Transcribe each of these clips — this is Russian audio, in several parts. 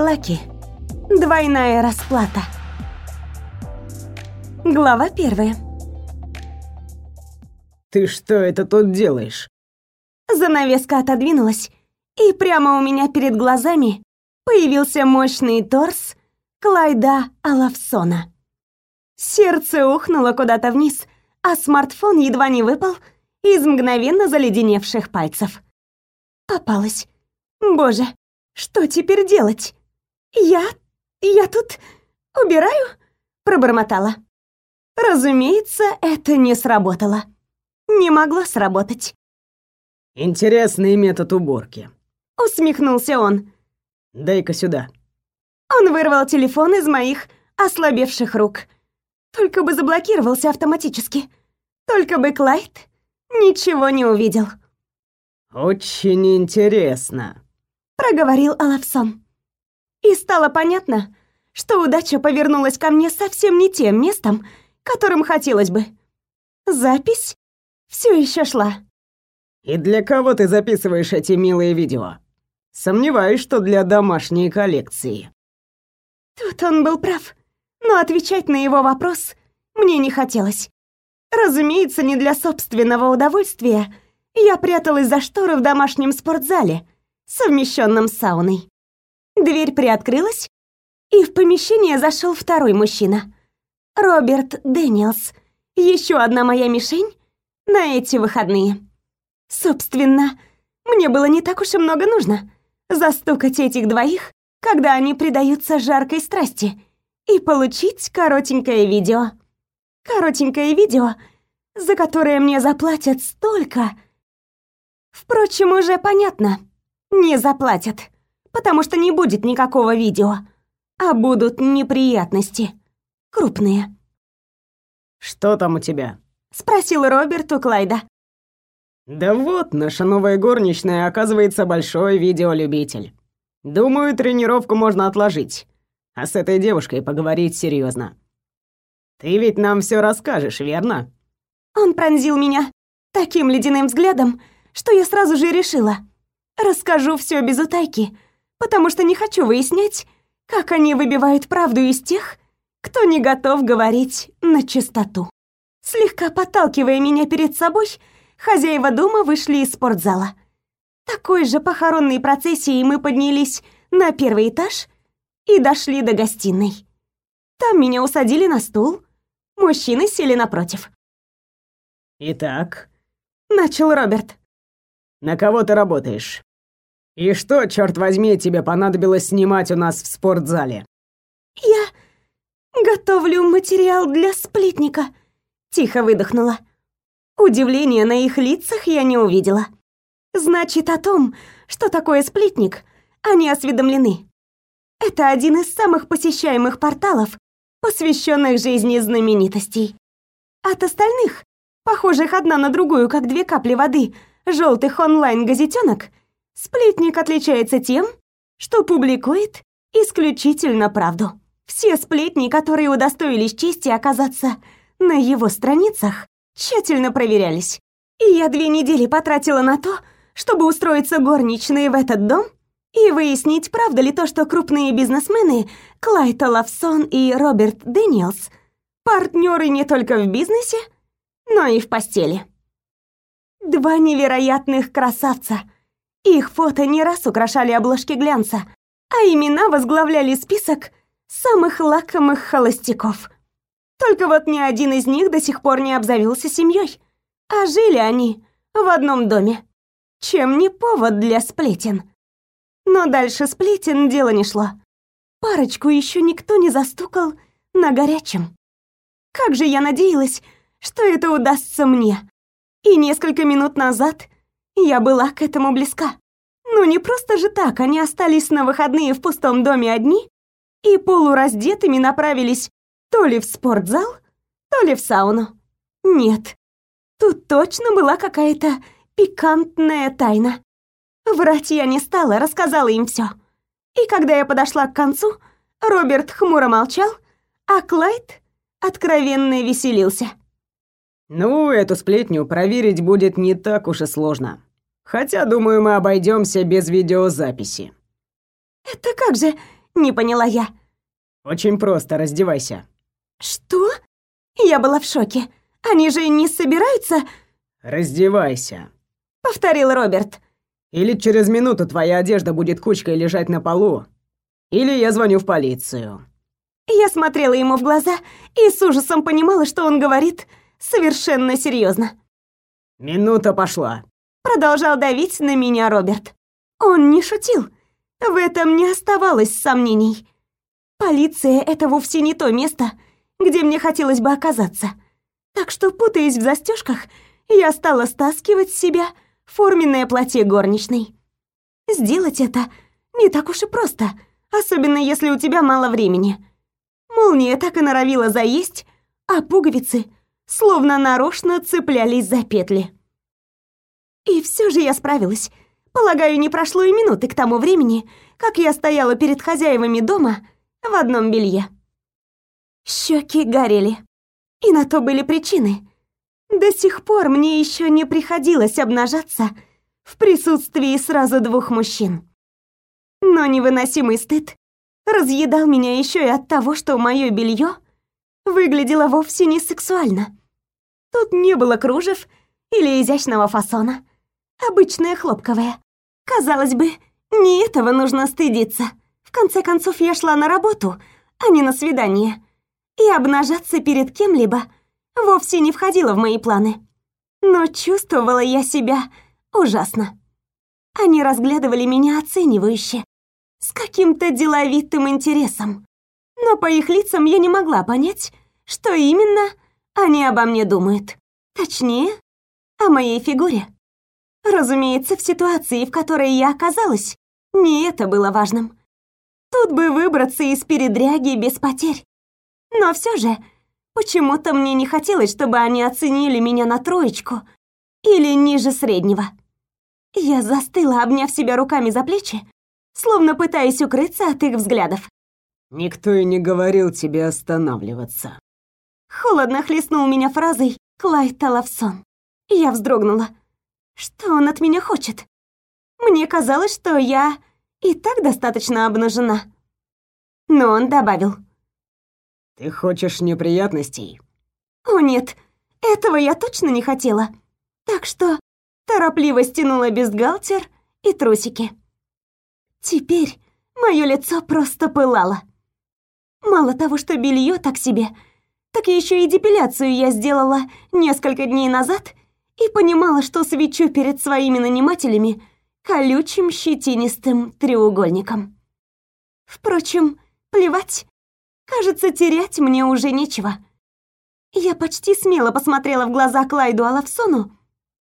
Лаки. Двойная расплата. Глава первая. Ты что это тут делаешь? Занавеска отодвинулась, и прямо у меня перед глазами появился мощный торс Клайда Алавсона. Сердце ухнуло куда-то вниз, а смартфон едва не выпал из мгновенно заледеневших пальцев. Попалась. Боже, что теперь делать? Я... я тут убираю? Пробормотала. Разумеется, это не сработало. Не могло сработать. Интересный метод уборки. Усмехнулся он. Дай-ка сюда. Он вырвал телефон из моих ослабевших рук. Только бы заблокировался автоматически. Только бы Клайд ничего не увидел. Очень интересно, проговорил Алавсон. И стало понятно, что удача повернулась ко мне совсем не тем местом, которым хотелось бы. Запись все еще шла. И для кого ты записываешь эти милые видео? Сомневаюсь, что для домашней коллекции. Тут он был прав, но отвечать на его вопрос мне не хотелось. Разумеется, не для собственного удовольствия. Я пряталась за шторы в домашнем спортзале, совмещенном с сауной. Дверь приоткрылась, и в помещение зашел второй мужчина. Роберт Дэниелс. Еще одна моя мишень на эти выходные. Собственно, мне было не так уж и много нужно застукать этих двоих, когда они предаются жаркой страсти, и получить коротенькое видео. Коротенькое видео, за которое мне заплатят столько. Впрочем, уже понятно, не заплатят, потому что не будет никакого видео, а будут неприятности, крупные. «Что там у тебя?» — спросил Роберт у Клайда. Да вот, наша новая горничная, оказывается, большой видеолюбитель. Думаю, тренировку можно отложить, а с этой девушкой поговорить серьезно. Ты ведь нам все расскажешь, верно? Он пронзил меня таким ледяным взглядом, что я сразу же решила. Расскажу все без утайки, потому что не хочу выяснять, как они выбивают правду из тех, кто не готов говорить на чистоту. Слегка подталкивая меня перед собой, хозяева дома вышли из спортзала. Такой же похоронной процессией мы поднялись на первый этаж и дошли до гостиной. Там меня усадили на стул, мужчины сели напротив. «Итак?» — начал Роберт. «На кого ты работаешь? И что, черт возьми, тебе понадобилось снимать у нас в спортзале?» «Я готовлю материал для сплетника», — тихо выдохнула. Удивления на их лицах я не увидела. Значит, о том, что такое сплетник, они осведомлены. Это один из самых посещаемых порталов, посвященных жизни знаменитостей. От остальных, похожих одна на другую, как две капли воды, желтых онлайн-газетенок, сплетник отличается тем, что публикует исключительно правду. Все сплетни, которые удостоились чести оказаться на его страницах, тщательно проверялись. И я две недели потратила на то, чтобы устроиться горничной в этот дом и выяснить, правда ли то, что крупные бизнесмены Клайд Лавсон и Роберт Дэниелс партнеры не только в бизнесе, но и в постели. Два невероятных красавца. Их фото не раз украшали обложки глянца, а имена возглавляли список самых лакомых холостяков. Только вот ни один из них до сих пор не обзавелся семьей, а жили они в одном доме. Чем не повод для сплетен. Но дальше сплетен дело не шло. Парочку еще никто не застукал на горячем. Как же я надеялась, что это удастся мне. И несколько минут назад я была к этому близка. Ну не просто же так они остались на выходные в пустом доме одни и полураздетыми направились то ли в спортзал, то ли в сауну. Нет, тут точно была какая-то пикантная тайна. Врать я не стала, рассказала им все. И когда я подошла к концу, Роберт хмуро молчал, а Клайд откровенно веселился. «Ну, эту сплетню проверить будет не так уж и сложно. Хотя, думаю, мы обойдемся без видеозаписи». «Это как же? Не поняла я. Очень просто, раздевайся. Что? Я была в шоке. Они же не собираются... Раздевайся. Повторил Роберт. Или через минуту твоя одежда будет кучкой лежать на полу, или я звоню в полицию. Я смотрела ему в глаза и с ужасом понимала, что он говорит совершенно серьезно. Минута пошла. Продолжал давить на меня Роберт. Он не шутил. В этом не оставалось сомнений. Полиция — это вовсе не то место, где мне хотелось бы оказаться. Так что, путаясь в застежках, я стала стаскивать с себя форменное платье горничной. Сделать это не так уж и просто, особенно если у тебя мало времени. Молния так и норовила заесть, а пуговицы словно нарочно цеплялись за петли. И все же я справилась. Полагаю, не прошло и минуты к тому времени, как я стояла перед хозяевами дома в одном белье. Щеки горели. И на то были причины. До сих пор мне еще не приходилось обнажаться в присутствии сразу двух мужчин. Но невыносимый стыд разъедал меня еще и от того, что мое белье выглядело вовсе не сексуально. Тут не было кружев или изящного фасона. Обычное хлопковое. Казалось бы, не этого нужно стыдиться. В конце концов, я шла на работу, а не на свидание. И обнажаться перед кем-либо вовсе не входило в мои планы. Но чувствовала я себя ужасно. Они разглядывали меня оценивающе, с каким-то деловитым интересом. Но по их лицам я не могла понять, что именно они обо мне думают. Точнее, о моей фигуре. Разумеется, в ситуации, в которой я оказалась, не это было важным. Тут бы выбраться из передряги без потерь. Но все же, почему-то мне не хотелось, чтобы они оценили меня на троечку или ниже среднего. Я застыла, обняв себя руками за плечи, словно пытаясь укрыться от их взглядов. «Никто и не говорил тебе останавливаться». Холодно хлестнул меня фразой Клайд Талавсон. Я вздрогнула. Что он от меня хочет? Мне казалось, что я и так достаточно обнажена. Но он добавил. «Ты хочешь неприятностей?» «О нет, этого я точно не хотела. Так что торопливо стянула бюстгальтер и трусики. Теперь мое лицо просто пылало. Мало того, что белье так себе, так еще и депиляцию я сделала несколько дней назад и понимала, что свечу перед своими нанимателями колючим щетинистым треугольником. Впрочем, плевать. Кажется, терять мне уже нечего. Я почти смело посмотрела в глаза Клайду Алавсону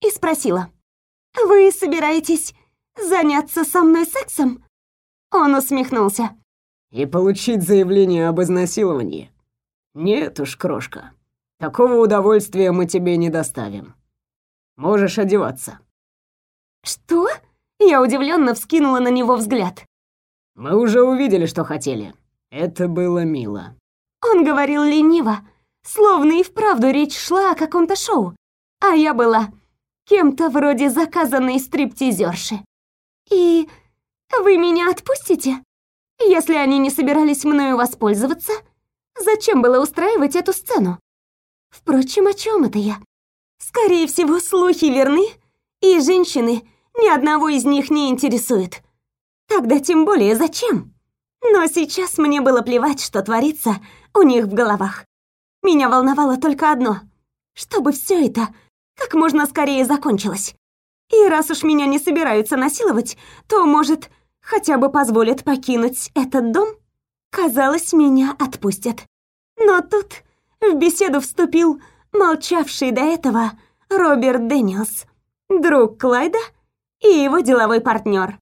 и спросила. «Вы собираетесь заняться со мной сексом?» Он усмехнулся. «И получить заявление об изнасиловании? Нет уж, крошка. Такого удовольствия мы тебе не доставим. Можешь одеваться». «Что?» Я удивленно вскинула на него взгляд. «Мы уже увидели, что хотели. Это было мило». Он говорил лениво, словно и вправду речь шла о каком-то шоу, а я была кем-то вроде заказанной стриптизерши. «И вы меня отпустите? Если они не собирались мною воспользоваться, зачем было устраивать эту сцену? Впрочем, о чем это я? Скорее всего, слухи верны, и женщины ни одного из них не интересует. Тогда тем более зачем? Но сейчас мне было плевать, что творится у них в головах. Меня волновало только одно — чтобы все это как можно скорее закончилось. И раз уж меня не собираются насиловать, то, может, хотя бы позволят покинуть этот дом? Казалось, меня отпустят. Но тут в беседу вступил молчавший до этого Роберт Дэниелс, друг Клайда и его деловой партнер.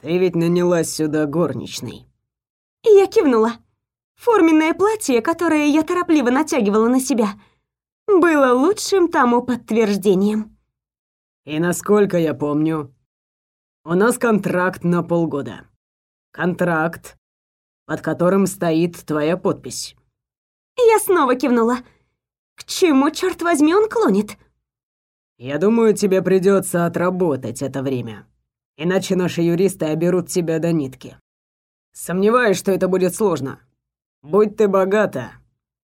«Ты ведь нанялась сюда горничной». Я кивнула. Форменное платье, которое я торопливо натягивала на себя, было лучшим тому подтверждением. «И насколько я помню, у нас контракт на полгода. Контракт, под которым стоит твоя подпись». Я снова кивнула. К чему, черт возьми, он клонит? Я думаю, тебе придется отработать это время. Иначе наши юристы оберут тебя до нитки. Сомневаюсь, что это будет сложно. Будь ты богата,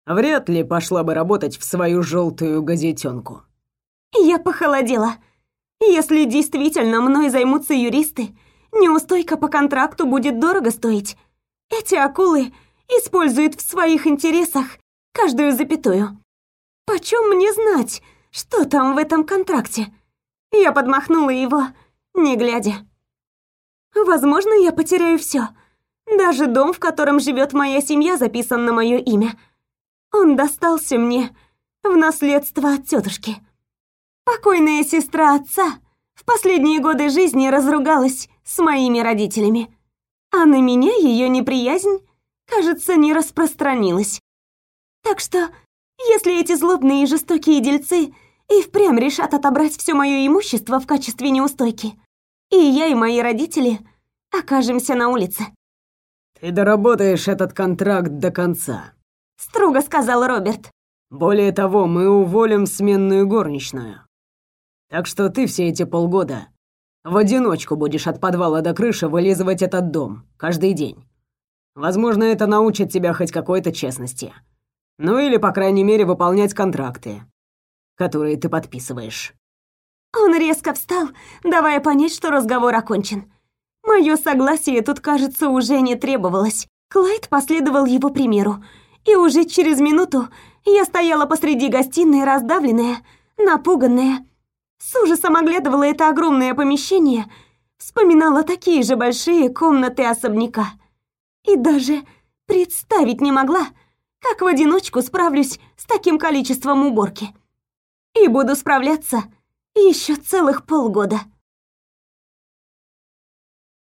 вряд ли пошла бы работать в свою желтую газетенку. Я похолодела. Если действительно мной займутся юристы, неустойка по контракту будет дорого стоить. Эти акулы используют в своих интересах каждую запятую. Почем мне знать, что там в этом контракте? Я подмахнула его, не глядя. Возможно, я потеряю все. Даже дом, в котором живет моя семья, записан на мое имя. Он достался мне в наследство от тетушки. Покойная сестра отца в последние годы жизни разругалась с моими родителями, а на меня ее неприязнь, кажется, не распространилась. Так что, если эти злобные и жестокие дельцы и впрямь решат отобрать все мое имущество в качестве неустойки, и я, и мои родители окажемся на улице. «Ты доработаешь этот контракт до конца», — строго сказал Роберт. «Более того, мы уволим сменную горничную. Так что ты все эти полгода в одиночку будешь от подвала до крыши вылизывать этот дом каждый день. Возможно, это научит тебя хоть какой-то честности. Ну или, по крайней мере, выполнять контракты, которые ты подписываешь». Он резко встал, давая понять, что разговор окончен. Мое согласие тут, кажется, уже не требовалось. Клайд последовал его примеру, и уже через минуту я стояла посреди гостиной, раздавленная, напуганная, с ужасом оглядывала это огромное помещение, вспоминала такие же большие комнаты особняка. И даже представить не могла, как в одиночку справлюсь с таким количеством уборки. И буду справляться еще целых полгода.